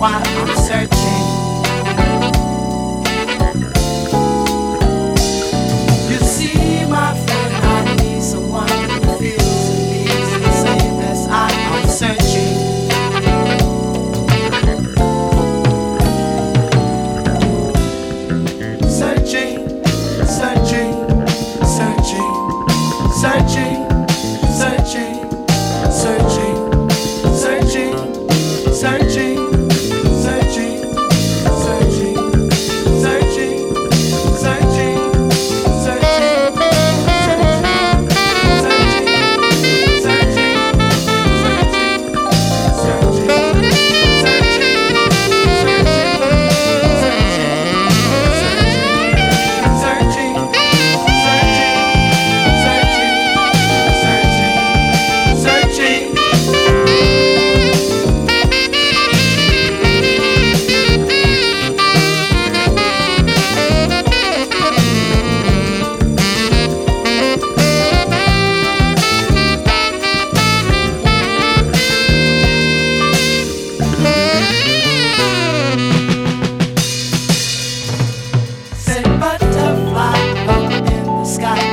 Why sky.